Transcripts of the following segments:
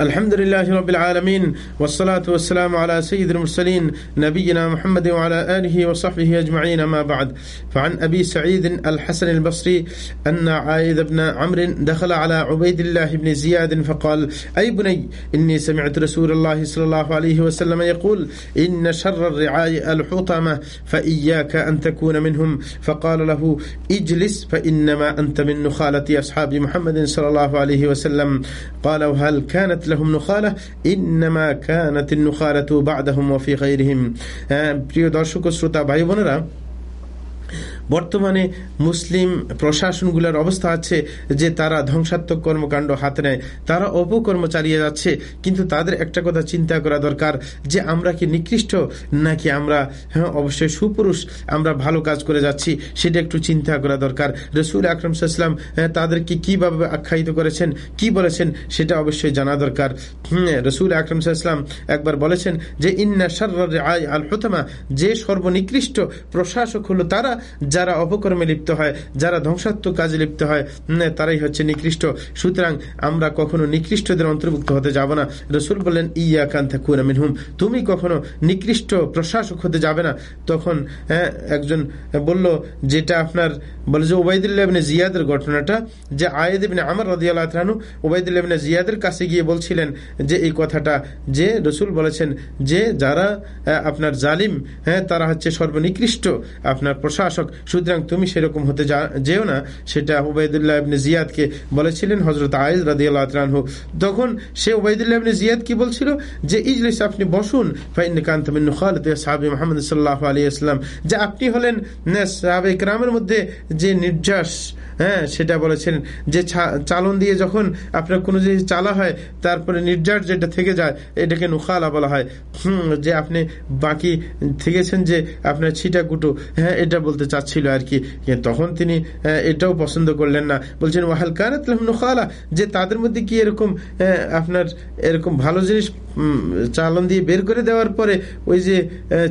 الحمد لله رب العالمين والصلاة والسلام على سيد المرسلين نبينا محمد وعلى آله وصحبه أجمعين ما بعد. فعن أبي سعيد الحسن البصري أن عايد بن عمرو دخل على عبيد الله بن زياد فقال أي بني إني سمعت رسول الله صلى الله عليه وسلم يقول إن شر الرعاء الحطمة فإياك أن تكون منهم. فقال له اجلس فإنما أنت من نخالة أصحاب محمد صلى الله عليه وسلم. قال وهل كانت لهم نخالة إنما كانت النخالة بعدهم وفي غيرهم প্রিয় দর্শক ও শ্রোতা ভাই বোনেরা বর্তমানে মুসলিম প্রশাসনগুলোর অবস্থা আছে যে তারা ধ্বংসাত্মক কর্মকাণ্ড হাতে নেয়, তারা অপকর্ম চালিয়ে যাচ্ছে, কিন্তু তাদের একটা কথা চিন্তা করা দরকার যে আমরা কি নিকৃষ্ট নাকি আমরা হ্যাঁ অবশ্যই সুপুরুষ, আমরা ভালো কাজ করে যাচ্ছি, সেটা একটু চিন্তা করা দরকার। রসুল আকরম সাল্লাম তাদেরকে কীভাবে আখ্যায়িত করেছেন, কি বলেছেন, সেটা অবশ্যই জানা দরকার। রসুল আকরম সাল্লাম একবার বলেছেন যে, ইন্না সর্র আয় আল হতমা যে সর্বনিকৃষ্ট প্রশাসক হলো তারা যারা অপকর্মে লিপ্ত হয়, যারা ধ্বংসাত্মক কাজে লিপ্ত হয় তারাই হচ্ছে নিকৃষ্ট। সুতরাং আমরা কখনো নিকৃষ্টদের অন্তর্ভুক্ত হতে যাব না। রসুল বললেন, ইয়া কান্থা কুয়ারা মিনহুম। তুমি কখনো নিকৃষ্ট প্রশাসক হতে যাবে না। তখন একজন বলল, যেটা আপনার বলে যে ওবায়দুল্লাহ জিয়াদের ঘটনাটা, যে আয়েদ ইবনে আমার রদিয়াল্লাহ তানু ওবায়দুল্লাহ জিয়াদের কাছে গিয়ে বলছিলেন যে এই কথাটা, যে রসুল বলেছেন যে যারা আপনার জালিম হ্যাঁ তারা হচ্ছে সর্বনিকৃষ্ট আপনার প্রশাসক। সুতরাং তুমি সেরকম হতে যেও না, সেটা উবায়দুল্লাহ ইবনে জিয়াদকে বলেছিলেন হজরত আয়েজ রাদি আল্লাহ তখন সে উবায়দুল্লাহ ইবনে জিয়াদ কি বলছিল? যে, ইজলিস, আপনি বসুন ফাইন কান্তমিন খালত সাহাবি মোহাম্মদ সাল্লাহ আলী আসলাম যে, আপনি হলেন সাহাবে গ্রামের মধ্যে যে নির্যাস হ্যাঁ সেটা বলেছেন যে চালন দিয়ে যখন আপনার কোনো জিনিস চালা হয়, তারপরে নির্যাস যেটা থেকে যায়, এটাকে নুখালা বলা হয়। হুম, যে আপনি বাকি থেকেছেন যে আপনার ছিটা কুটু হ্যাঁ এটা বলতে চাচ্ছিল আর কি তখন তিনি এটাও পছন্দ করলেন না। বলছেন, ওয়াহাল কানাত নুখালা? যে তাদের মধ্যে কি এরকম আপনার এরকম ভালো জিনিস চালন দিয়ে বের করে দেওয়ার পরে ওই যে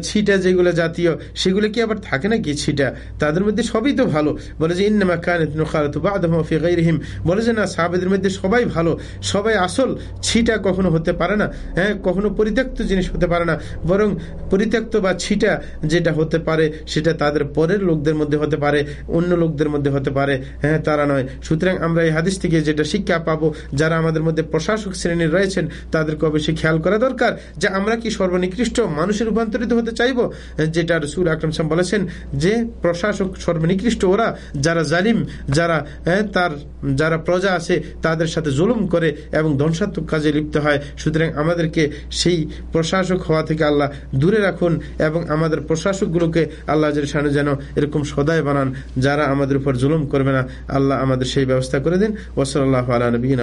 ছিটা যেগুলো জাতীয়, সেগুলো কি আবার থাকে নাকি ছিটা? তাদের মধ্যে সবই তো ভালো। বলে যে, ইন্নামা কানাত নুখালাতিম বলে যে, না, সাহাবেদের মধ্যে সবাই ভালো। সবাই আসল ছিটা কখনো হতে পারে না। হ্যাঁ কখনো পরিত্যক্ত জিনিস হতে পারে না। বরং পরিত্যক্ত বা ছিটা যেটা হতে পারে, সেটা তাদের পরের লোকদের মধ্যে হতে পারে, অন্য লোকদের মধ্যে হতে পারে হ্যাঁ তারা নয়। সুতরাং আমরা এই হাদিস থেকে যেটা শিক্ষা পাবো, যারা আমাদের মধ্যে প্রশাসক শ্রেণির রয়েছেন, তাদেরকে অবশ্যই খেয়াল করা দরকার যে আমরা কি সর্বনিকৃষ্ট মানুষের রূপান্তরিত হতে চাইব? যেটা রসুল আকরম সাম বলেছেন যে প্রশাসক সর্বনিকৃষ্ট ওরা, যারা জালিম, যারা তার, যারা প্রজা আছে, তাদের সাথে জুলুম করে এবং ধ্বংসাত্মক কাজে লিপ্ত হয়। সুতরাং আমাদেরকে সেই প্রশাসক হওয়া থেকে আল্লাহ দূরে রাখুন এবং আমাদের প্রশাসকগুলোকে আল্লাহ যেন এরকম সদায় বানান, যারা আমাদের উপর জুলুম করবে না, আল্লাহ আমাদের সেই ব্যবস্থা করে দিন। ওসল আল্লাহ আলা নবীন